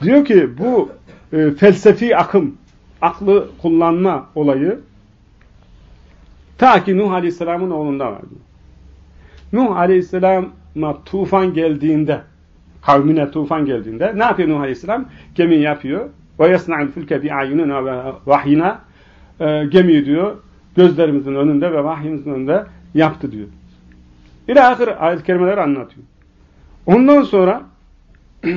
Diyor ki bu e, felsefi akım, aklı kullanma olayı ta ki Nuh Aleyhisselam'ın oğlunda var diyor. Nuh Aleyhisselam'a tufan geldiğinde kavmine tufan geldiğinde ne yapıyor Nuh Aleyhisselam? Gemi yapıyor. Ve yasna'il fülke bi ayunina ve vahyina gemiyi diyor gözlerimizin önünde ve vahyimizin önünde yaptı diyor. İlâ ahir ayet kelimeler anlatıyor. Ondan sonra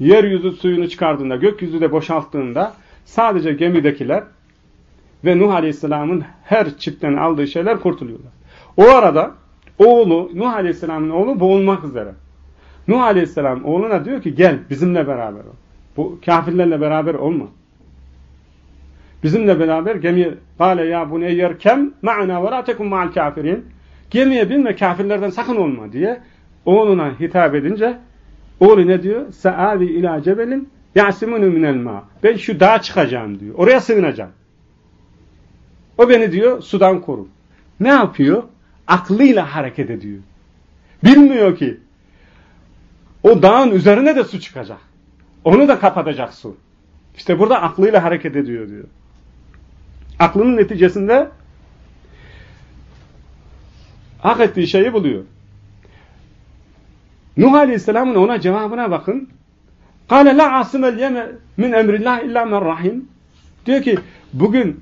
yeryüzü suyunu çıkardığında, gökyüzü de boşalttığında sadece gemidekiler ve Nuh Aleyhisselam'ın her çiftten aldığı şeyler kurtuluyorlar. O arada oğlu, Nuh Aleyhisselam'ın oğlu boğulmak üzere. Nuh Aleyhisselam oğluna diyor ki gel bizimle beraber ol. Bu kafirlerle beraber olma. Bizimle beraber gemiye Kale ya bu neyyer kem ma'na ve la tekum ma'al kafirin. Gemiye binme kafirlerden sakın olma diye oğluna hitap edince oğlu ne diyor? Sa'avi ila cebelin yasimunu minel ma. Ben şu dağa çıkacağım diyor. Oraya sığınacağım. O beni diyor sudan korur. Ne yapıyor? Aklıyla hareket ediyor. Bilmiyor ki o dağın üzerine de su çıkacak. Onu da kapatacak su. İşte burada aklıyla hareket ediyor diyor. Aklının neticesinde hak ettiği şeyi buluyor. Nuh Aleyhisselam'ın ona cevabına bakın. قَالَ لَا عَاصِمَ الْيَمَ مِنْ اَمْرِ اللّٰهِ اِلَّا مَنْ rahim. Diyor ki bugün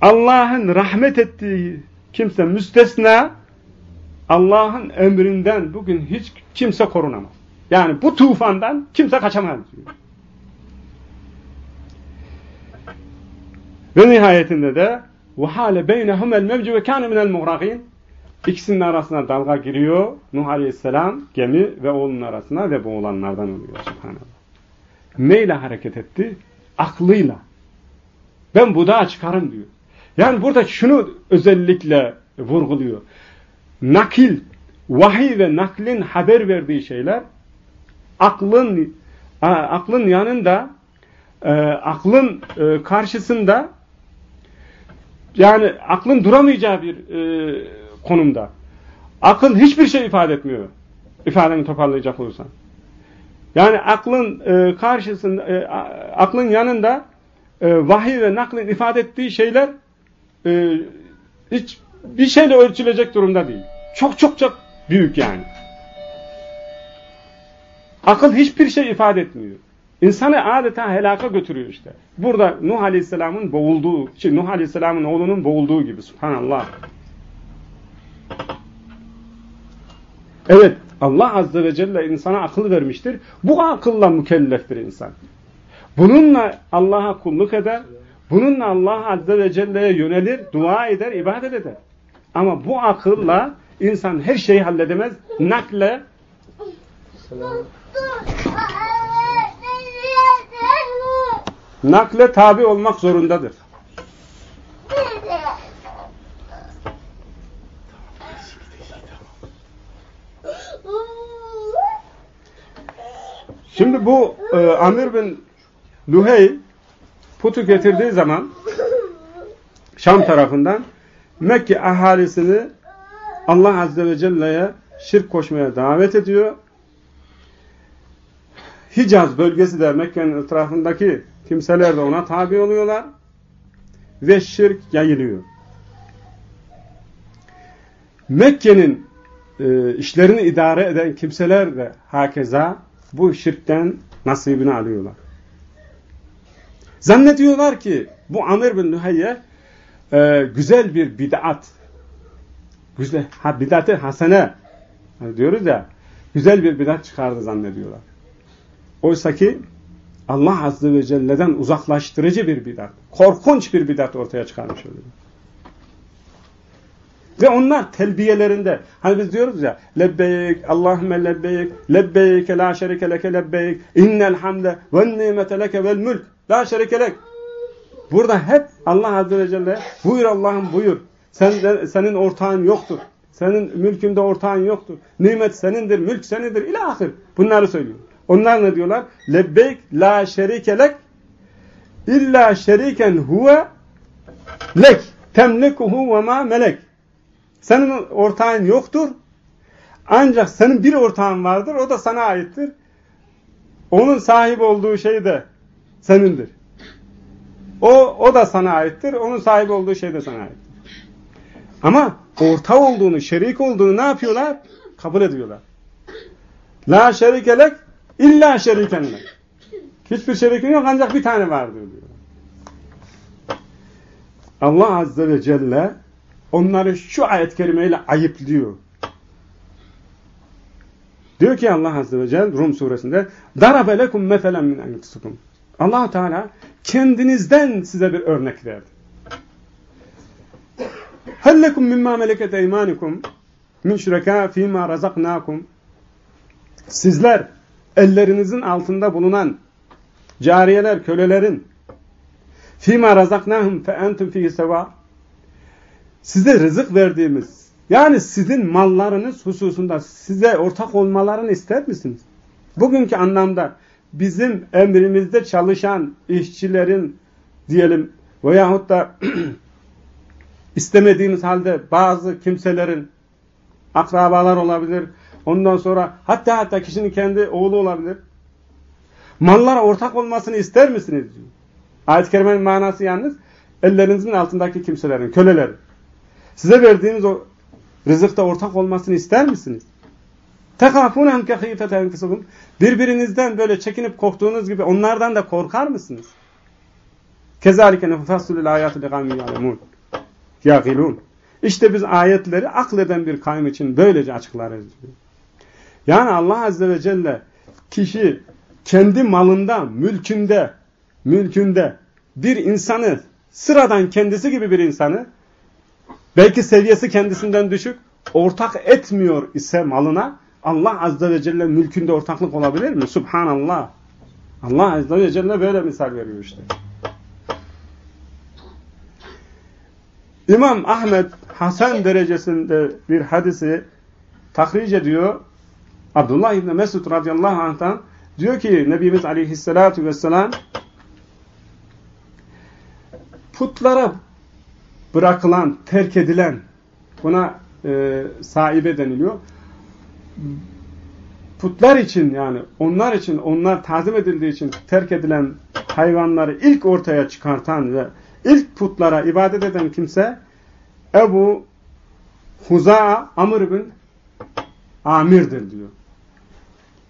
Allah'ın rahmet ettiği kimse müstesna Allah'ın emrinden bugün hiç kimse korunamaz. Yani bu tufandan kimse kaçamaz diyor. Ve nihayetinde de وَحَالَ بَيْنَهُمَ الْمَوْجُ وَكَانَ مِنَ الْمُغْرَقِينَ İkisinin arasına dalga giriyor. Nuh Aleyhisselam gemi ve oğlunun arasına ve boğulanlardan oluyor. Subhanallah. Neyle hareket etti? Aklıyla. Ben bu dağa çıkarım diyor. Yani burada şunu özellikle vurguluyor. Nakil, vahiy ve naklin haber verdiği şeyler aklın aklın yanında e, aklın e, karşısında yani aklın duramayacağı bir e, konumda. Akıl hiçbir şey ifade etmiyor. İfadeni toparlayacak olursan. Yani aklın e, karşısında, e, aklın yanında e, vahiy ve naklin ifade ettiği şeyler e, hiç bir şeyle ölçülecek durumda değil. Çok çok çok büyük yani. Akıl hiçbir şey ifade etmiyor. İnsanı adeta helaka götürüyor işte. Burada Nuh Aleyhisselam'ın boğulduğu, şey, Nuh Aleyhisselam'ın oğlunun boğulduğu gibi. Subhanallah. Evet, Allah Azze ve Celle insana akıl vermiştir. Bu akılla mükelleftir insan. Bununla Allah'a kulluk eder. Bununla Allah Azze ve Celle'ye yönelir, dua eder, ibadet eder. Ama bu akılla insan her şeyi halledemez. Nakle nakle tabi olmak zorundadır. Şimdi bu e, Amir bin Luhey putu getirdiği zaman Şam tarafından Mekke ahalisini Allah Azze ve Celle'ye şirk koşmaya davet ediyor. Hicaz bölgesi de Mekke'nin etrafındaki kimseler de ona tabi oluyorlar ve şirk yayılıyor. Mekke'nin e, işlerini idare eden kimseler de hakeza bu şirkten nasibini alıyorlar. Zannediyorlar ki bu Amir bin Lüheyye e, güzel bir bid'at güzel, ha, bid'at-ı hasene hani diyoruz ya güzel bir bid'at çıkardı zannediyorlar. Oysa ki Allah Azze ve Celle'den uzaklaştırıcı bir bid'at, korkunç bir bid'at ortaya çıkarmış oluyor. Ve onlar telbiyelerinde hani biz diyoruz ya lebbeyk Allahümme lebbeyk lebbeyk la şerike leke lebbeyk innel hamde ve nimete leke vel mülk la şerike lek Burada hep Allah Azze ve Celle buyur Allah'ım buyur. Sen senin ortağın yoktur. Senin mülkünde ortağın yoktur. Nimet senindir, mülk senindir. İlahir. Bunları söylüyor. Onlar ne diyorlar? Lebbeyk la şerike lek illa şeriken huve lek temlikuhu ve ma melek. Senin ortağın yoktur. Ancak senin bir ortağın vardır. O da sana aittir. Onun sahip olduğu şey de senindir. O, o da sana aittir. Onun sahip olduğu şey de sana aittir. Ama orta olduğunu, şerik olduğunu ne yapıyorlar? Kabul ediyorlar. La şerikelek illa şerikenlek. Hiçbir şerikin yok ancak bir tane var diyor. Allah Azze ve Celle onları şu ayet-i kerimeyle ayıplıyor. Diyor ki Allah Azze ve Celle Rum suresinde darabe lekum meselen min enfusikum. Allah Teala kendinizden size bir örnek verdi. Hellekum mimma meleket eymanikum min şureka fîmâ razaknâkum. Sizler ellerinizin altında bulunan cariyeler, kölelerin fîmâ razaknâhum fe entum fîhî sevâ size rızık verdiğimiz yani sizin mallarınız hususunda size ortak olmalarını ister misiniz? Bugünkü anlamda bizim emrimizde çalışan işçilerin diyelim veyahut da istemediğimiz halde bazı kimselerin akrabalar olabilir. Ondan sonra hatta hatta kişinin kendi oğlu olabilir. Mallara ortak olmasını ister misiniz? Ayet-i Kerime'nin manası yalnız ellerinizin altındaki kimselerin, kölelerin. Size verdiğiniz o rızıkta ortak olmasını ister misiniz? Tekafûnehum kehîfete enkısıbım. Birbirinizden böyle çekinip korktuğunuz gibi onlardan da korkar mısınız? Kezalike nefassulil ayatı li gavmin ya'lemûn. Yâgilûn. İşte biz ayetleri akleden bir kavim için böylece açıklarız diyor. Yani Allah Azze ve Celle kişi kendi malında, mülkünde, mülkünde bir insanı, sıradan kendisi gibi bir insanı, belki seviyesi kendisinden düşük, ortak etmiyor ise malına, Allah Azze ve Celle mülkünde ortaklık olabilir mi? Subhanallah. Allah Azze ve Celle böyle misal veriyor işte. İmam Ahmet Hasan derecesinde bir hadisi tahric ediyor. Abdullah İbni Mesud radıyallahu anh'tan diyor ki Nebimiz aleyhissalatu vesselam putlara bırakılan, terk edilen buna e, sahibe deniliyor. Putlar için yani onlar için, onlar tazim edildiği için terk edilen hayvanları ilk ortaya çıkartan ve ilk putlara ibadet eden kimse Ebu Huza Amr bin Amir'dir diyor.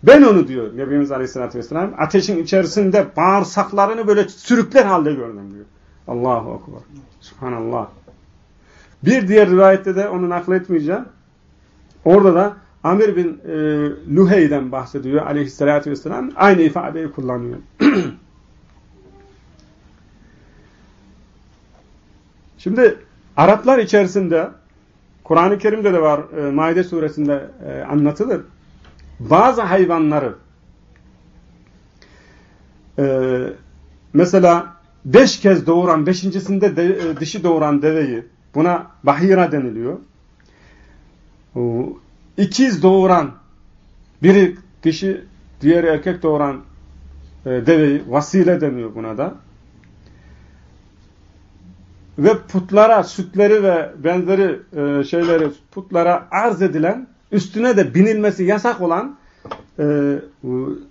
Ben onu diyor Nebimiz Aleyhisselatü Vesselam ateşin içerisinde bağırsaklarını böyle sürükler halde gördüm diyor. Allahu Akbar. Subhanallah. Bir diğer rivayette de onu nakletmeyeceğim. Orada da Amir bin e, Luhey'den bahsediyor aleyhissalatü vesselam. Aynı ifadeyi kullanıyor. Şimdi Araplar içerisinde Kur'an-ı Kerim'de de var, e, Maide suresinde e, anlatılır. Bazı hayvanları e, mesela beş kez doğuran, beşincisinde de, e, dişi doğuran deveyi buna bahira deniliyor. O, ikiz doğuran biri dişi diğeri erkek doğuran e, deveyi vasile deniyor buna da. Ve putlara sütleri ve benzeri şeyleri putlara arz edilen üstüne de binilmesi yasak olan e,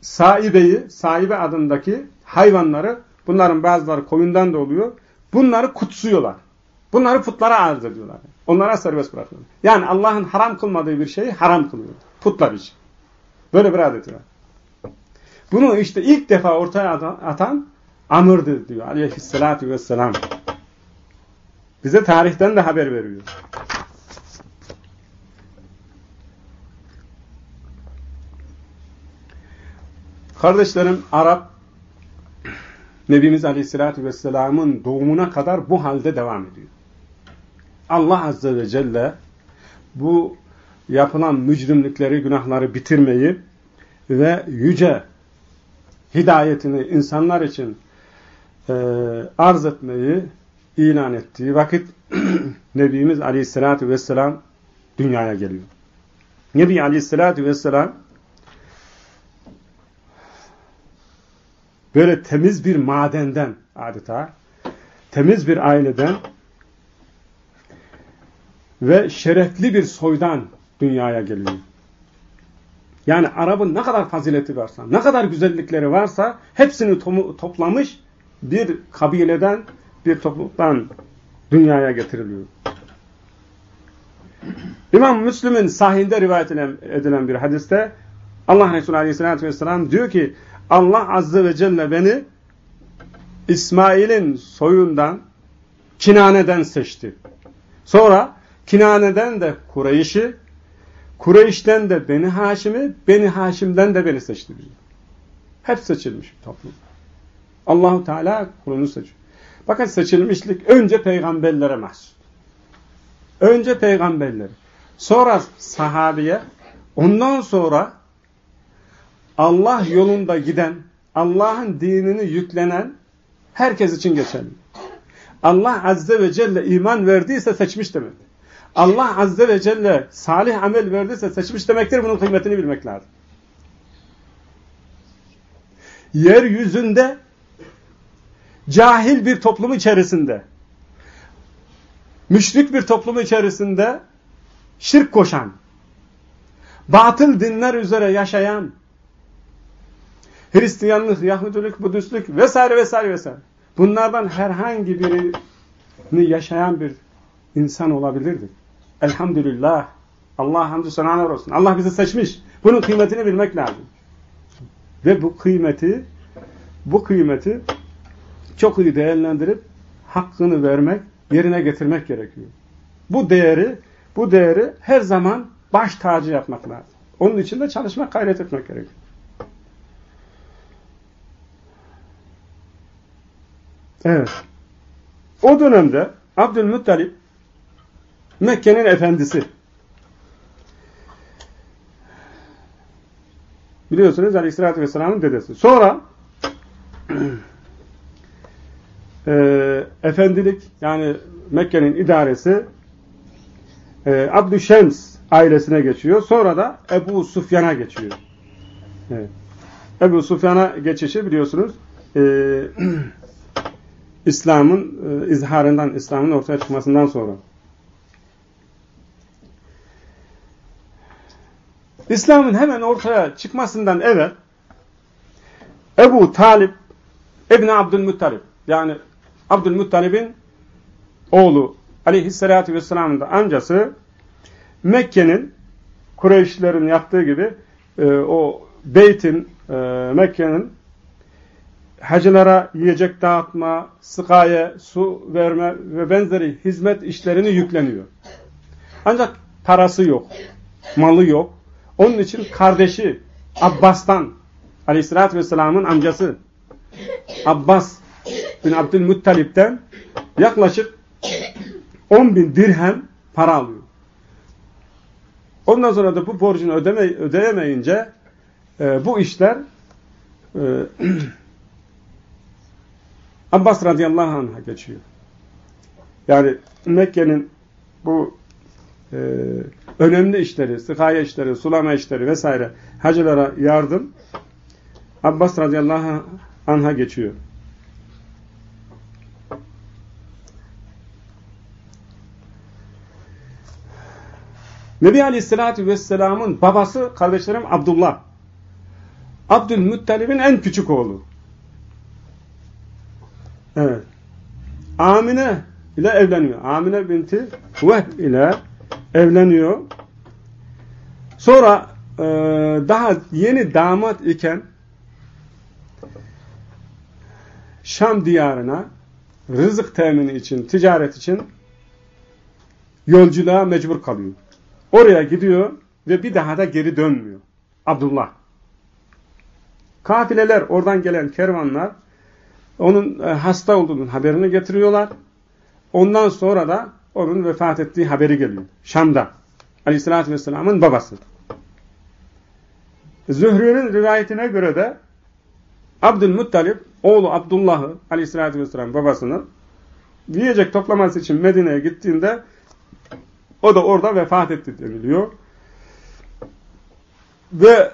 sahibeyi, sahibe adındaki hayvanları bunların bazıları koyundan da oluyor. Bunları kutsuyorlar. Bunları putlara arz ediyorlar. Onlara serbest bırakıyorlar. Yani Allah'ın haram kılmadığı bir şeyi haram kılıyor. Putlar için. Böyle bir adeti var. Bunu işte ilk defa ortaya atan Amr'dır diyor aleyhissalatü vesselam. Bize tarihten de haber veriyor. Kardeşlerim Arap Nebimiz Aleyhisselatü Vesselam'ın doğumuna kadar bu halde devam ediyor. Allah Azze ve Celle bu yapılan mücrimlikleri, günahları bitirmeyi ve yüce hidayetini insanlar için e, arz etmeyi ilan ettiği vakit Nebimiz Aleyhisselatü Vesselam dünyaya geliyor. Nebi Aleyhisselatü Vesselam böyle temiz bir madenden adeta temiz bir aileden ve şerefli bir soydan dünyaya geliyor. Yani Arap'ın ne kadar fazileti varsa, ne kadar güzellikleri varsa hepsini to toplamış bir kabileden, bir topluluktan dünyaya getiriliyor. İmam Müslim'in sahinde rivayet edilen bir hadiste Allah Resulü Aleyhisselatü Vesselam diyor ki Allah Azze ve Celle beni İsmail'in soyundan Kinane'den seçti. Sonra Kinane'den de Kureyş'i, Kureyş'ten de Beni Haşim'i, Beni Haşim'den de beni seçti. Hep seçilmiş toplum. Allahu Teala kulunu seçiyor. Bakın seçilmişlik önce peygamberlere mahsus. Önce peygamberlere. Sonra sahabiye, ondan sonra Allah yolunda giden, Allah'ın dinini yüklenen herkes için geçerli. Allah Azze ve Celle iman verdiyse seçmiş demek. Allah Azze ve Celle salih amel verdiyse seçmiş demektir. Bunun kıymetini bilmek lazım. Yeryüzünde cahil bir toplum içerisinde müşrik bir toplum içerisinde şirk koşan batıl dinler üzere yaşayan Hristiyanlık, Yahudilik, Budistlük vesaire vesaire vesaire. Bunlardan herhangi birini yaşayan bir insan olabilirdi. Elhamdülillah. Allah hamdü senalar olsun. Allah bizi seçmiş. Bunun kıymetini bilmek lazım. Ve bu kıymeti bu kıymeti çok iyi değerlendirip hakkını vermek, yerine getirmek gerekiyor. Bu değeri bu değeri her zaman baş tacı yapmak lazım. Onun için de çalışmak, gayret etmek gerekiyor. Evet. O dönemde Abdülmuttalip Mekke'nin efendisi. Biliyorsunuz Aleyhisselatü Vesselam'ın dedesi. Sonra e, efendilik yani Mekke'nin idaresi e, Abdüşems ailesine geçiyor. Sonra da Ebu Sufyan'a geçiyor. Evet. Ebu Sufyan'a geçişi biliyorsunuz e, İslam'ın e, izharından, İslam'ın ortaya çıkmasından sonra. İslam'ın hemen ortaya çıkmasından evvel Ebu Talip İbni Abdülmuttalib yani Abdülmuttalib'in oğlu aleyhissalatü vesselamın da amcası Mekke'nin Kureyşlilerin yaptığı gibi e, o Beyt'in, e, Mekke'nin hacılara yiyecek dağıtma, sıkaye, su verme ve benzeri hizmet işlerini yükleniyor. Ancak parası yok, malı yok. Onun için kardeşi Abbas'tan, aleyhissalatü vesselamın amcası Abbas bin Abdülmuttalip'ten yaklaşık 10 bin dirhem para alıyor. Ondan sonra da bu borcunu ödeme, ödeyemeyince e, bu işler e, Abbas radıyallahu anh'a geçiyor. Yani Mekke'nin bu e, önemli işleri, sıkaya işleri, sulama işleri vesaire hacılara yardım Abbas radıyallahu anh'a geçiyor. Nebi Aleyhisselatü Vesselam'ın babası kardeşlerim Abdullah. Abdülmuttalib'in en küçük oğlu. Evet. Amine ile evleniyor. Amine binti Vehb ile evleniyor. Sonra e, daha yeni damat iken Şam diyarına rızık temini için, ticaret için yolculuğa mecbur kalıyor. Oraya gidiyor ve bir daha da geri dönmüyor. Abdullah. Kafileler, oradan gelen kervanlar onun e, hasta olduğunun haberini getiriyorlar. Ondan sonra da onun vefat ettiği haberi geliyor. Şam'da. Aleyhissalatü Vesselam'ın babası. Zühre'nin rivayetine göre de Abdülmuttalip oğlu Abdullah'ı Aleyhissalatü Vesselam babasını yiyecek toplaması için Medine'ye gittiğinde o da orada vefat etti deniliyor. Ve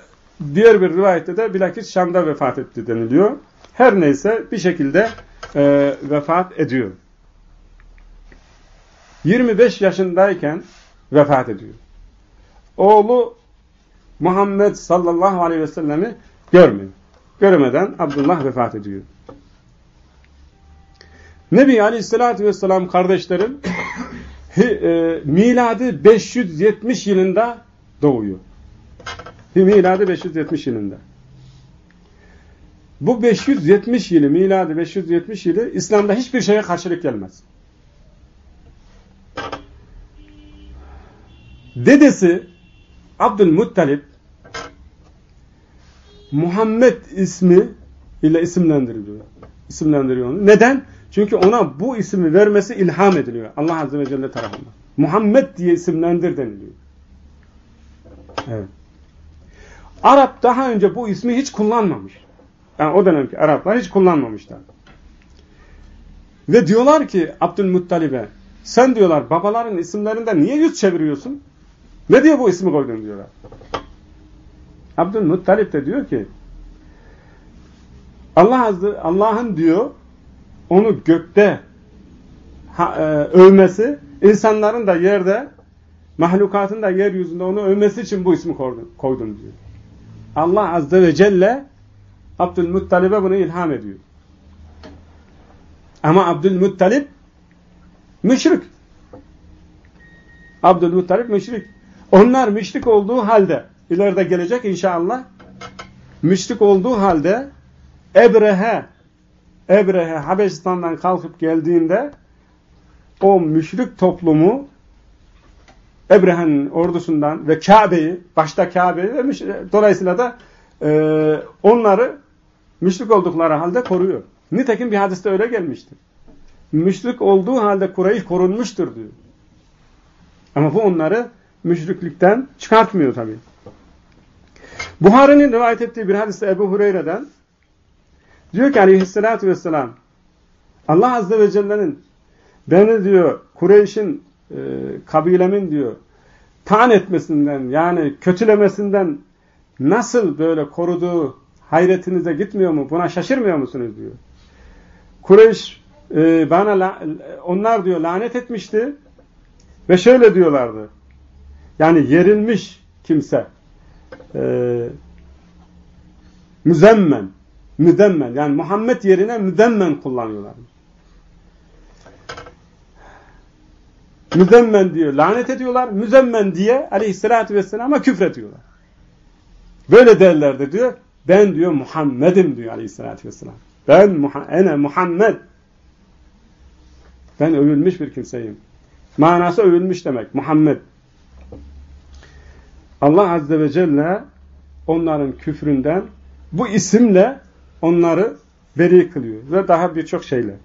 diğer bir rivayette de bilakis Şam'da vefat etti deniliyor. Her neyse bir şekilde e, vefat ediyor. 25 yaşındayken vefat ediyor. Oğlu Muhammed sallallahu aleyhi ve sellemi görmüyor. Görmeden Abdullah vefat ediyor. Nebi aleyhissalatü vesselam kardeşlerim e, miladı 570 yılında doğuyor. Miladı 570 yılında. Bu 570 yılı, miladı 570 yılı İslam'da hiçbir şeye karşılık gelmez. Dedesi Abdülmuttalip Muhammed ismi ile isimlendiriliyor. İsimlendiriyor onu. Neden? Çünkü ona bu ismi vermesi ilham ediliyor. Allah Azze ve Celle tarafından. Muhammed diye isimlendir deniliyor. Evet. Arap daha önce bu ismi hiç kullanmamış. Yani o dönemki Araplar hiç kullanmamışlar. Ve diyorlar ki Abdülmuttalib'e sen diyorlar babaların isimlerinden niye yüz çeviriyorsun? Ne diye bu ismi koydun diyorlar. Abdülmuttalip de diyor ki Allah azze Allah'ın diyor onu gökte ha, e, övmesi insanların da yerde mahlukatın da yeryüzünde onu övmesi için bu ismi koydum, koydum diyor. Allah azze ve celle Abdülmuttalib'e bunu ilham ediyor. Ama Abdülmuttalib müşrik. Abdülmuttalib müşrik. Onlar müşrik olduğu halde ileride gelecek inşallah müşrik olduğu halde Ebrehe Ebrehe Habeşistan'dan kalkıp geldiğinde o müşrik toplumu Ebrehe'nin ordusundan ve Kabe'yi, başta Kabe'yi ve dolayısıyla da e, onları müşrik oldukları halde koruyor. Nitekim bir hadiste öyle gelmiştir. Müşrik olduğu halde Kureyş korunmuştur diyor. Ama bu onları müşriklikten çıkartmıyor tabi. Buhari'nin rivayet ettiği bir hadiste Ebu Hureyre'den diyor ki aleyhissalatü vesselam Allah Azze ve Celle'nin beni diyor Kureyş'in e, kabilemin diyor taan etmesinden yani kötülemesinden nasıl böyle koruduğu hayretinize gitmiyor mu? Buna şaşırmıyor musunuz diyor. Kureyş e, bana onlar diyor lanet etmişti ve şöyle diyorlardı. Yani yerilmiş kimse e, müzemmen müzemmen yani Muhammed yerine müzemmen kullanıyorlar. Müzemmen diyor lanet ediyorlar. Müzemmen diye aleyhissalatü vesselama küfrediyorlar. Böyle derlerdi diyor. Ben diyor Muhammed'im diyor aleyhissalatü vesselam. Ben ene Muhammed. Ben övülmüş bir kimseyim. Manası övülmüş demek. Muhammed. Allah Azze ve Celle onların küfründen bu isimle onları beri kılıyor. Ve daha birçok şeyle.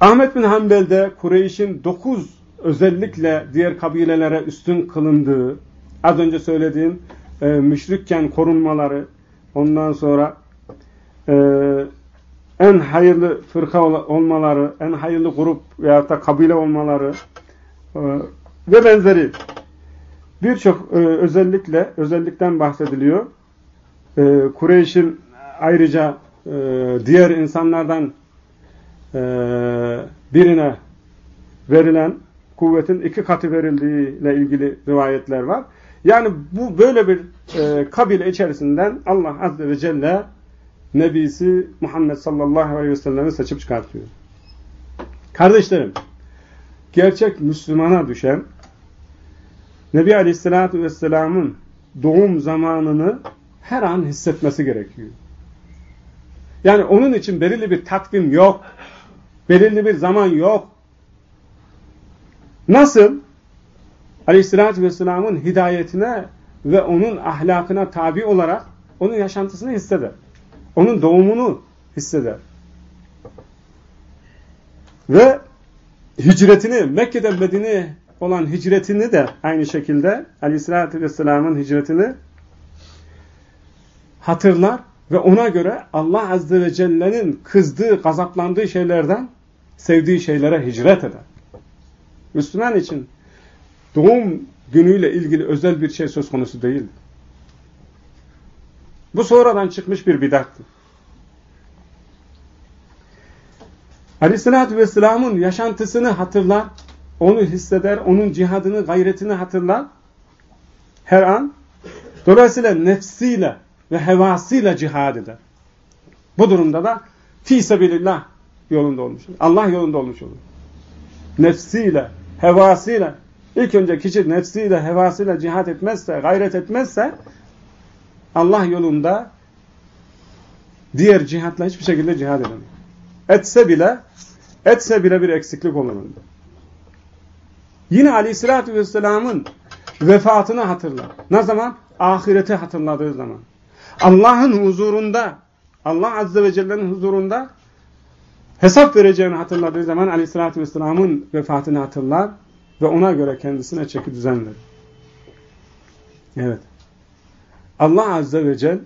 Ahmet bin Hanbel'de Kureyş'in dokuz özellikle diğer kabilelere üstün kılındığı, az önce söylediğim e, müşrikken korunmaları, ondan sonra e, en hayırlı fırka olmaları, en hayırlı grup veyahut da kabile olmaları e, ve benzeri birçok e, özellikle özellikten bahsediliyor. E, Kureyş'in ayrıca e, diğer insanlardan e, birine verilen kuvvetin iki katı verildiğiyle ilgili rivayetler var. Yani bu böyle bir e, kabile içerisinden Allah Azze ve Celle Nebisi Muhammed sallallahu aleyhi ve sellem'i seçip çıkartıyor. Kardeşlerim, gerçek Müslümana düşen Nebi Aleyhisselatü Vesselam'ın doğum zamanını her an hissetmesi gerekiyor. Yani onun için belirli bir takvim yok. Belirli bir zaman yok. Nasıl? Aleyhisselatü Vesselam'ın hidayetine ve onun ahlakına tabi olarak onun yaşantısını hisseder. Onun doğumunu hisseder. Ve hicretini, Mekke'den Medine'ye olan hicretini de aynı şekilde Aleyhisselatü Vesselam'ın hicretini hatırlar ve ona göre Allah Azze ve Celle'nin kızdığı, gazaplandığı şeylerden sevdiği şeylere hicret eder. Müslüman için doğum günüyle ilgili özel bir şey söz konusu değil. Bu sonradan çıkmış bir bidattır. Aleyhissalatü Vesselam'ın yaşantısını hatırlar, onu hisseder, onun cihadını, gayretini hatırlar. Her an. Dolayısıyla nefsiyle ve hevasıyla cihad eder. Bu durumda da fi sebilillah yolunda olmuş olur. Allah yolunda olmuş olur. Nefsiyle, hevasıyla ilk önce kişi nefsiyle, hevasıyla cihad etmezse, gayret etmezse Allah yolunda diğer cihatla hiçbir şekilde cihad edemez. Etse bile etse bile bir eksiklik olur onda. Yine Aleyhisselatü Vesselam'ın vefatını hatırlar. Ne zaman? Ahireti hatırladığı zaman. Allah'ın huzurunda, Allah Azze ve Celle'nin huzurunda hesap vereceğini hatırladığı zaman Aleyhisselatü Vesselam'ın vefatını hatırlar ve ona göre kendisine çeki düzen. Evet. Allah Azze ve Celle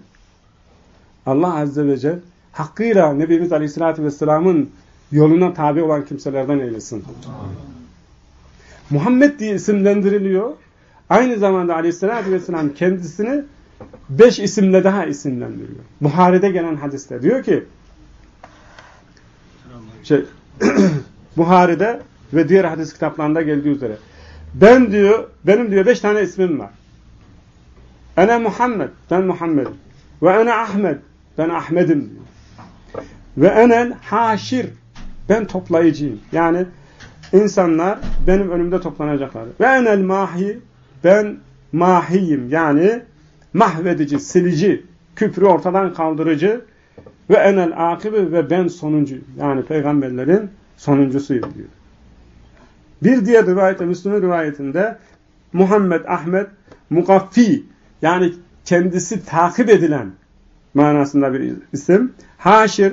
Allah Azze ve Celle hakkıyla Nebimiz Aleyhisselatü Vesselam'ın yoluna tabi olan kimselerden eylesin. Muhammed diye isimlendiriliyor. Aynı zamanda Aleyhisselatü Vesselam kendisini beş isimle daha isimlendiriyor. Buhari'de gelen hadiste diyor ki şey Buhari'de ve diğer hadis kitaplarında geldiği üzere ben diyor benim diyor beş tane ismim var. Ene Muhammed ben Muhammed'im. Ve ene Ahmed ben Ahmet'im diyor. Ve enel haşir ben toplayıcıyım. Yani insanlar benim önümde toplanacaklar. Ve enel mahi ben mahiyim. Yani mahvedici, silici, küfrü ortadan kaldırıcı ve enel akibi ve ben sonuncu. Yani peygamberlerin sonuncusuyum diyor. Bir diğer rivayette, Müslüman rivayetinde Muhammed Ahmet Mukaffi yani kendisi takip edilen manasında bir isim. Haşir,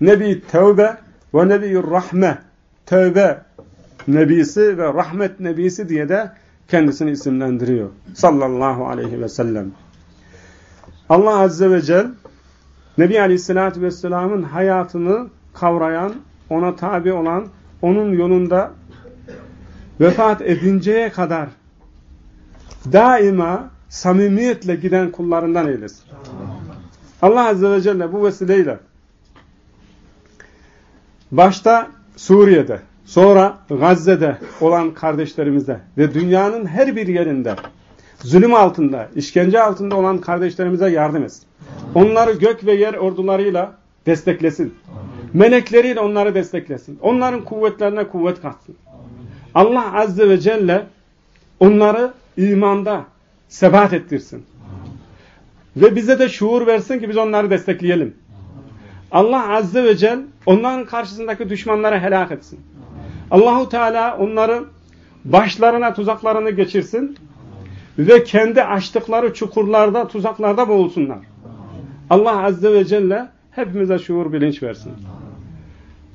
Nebi Tevbe ve Nebi Rahme. Tevbe Nebisi ve Rahmet Nebisi diye de kendisini isimlendiriyor. Sallallahu aleyhi ve sellem. Allah Azze ve Celle Nebi Aleyhisselatü Vesselam'ın hayatını kavrayan, ona tabi olan, onun yolunda vefat edinceye kadar daima samimiyetle giden kullarından eylesin. Allah Azze ve Celle bu vesileyle başta Suriye'de, sonra Gazze'de olan kardeşlerimize ve dünyanın her bir yerinde zulüm altında, işkence altında olan kardeşlerimize yardım etsin. Onları gök ve yer ordularıyla desteklesin. Melekleriyle onları desteklesin. Onların kuvvetlerine kuvvet katsın. Allah Azze ve Celle onları imanda sebat ettirsin. Ve bize de şuur versin ki biz onları destekleyelim. Allah Azze ve Celle onların karşısındaki düşmanları helak etsin. Allahu Teala onları başlarına tuzaklarını geçirsin ve kendi açtıkları çukurlarda, tuzaklarda boğulsunlar. Allah Azze ve Celle hepimize şuur bilinç versin.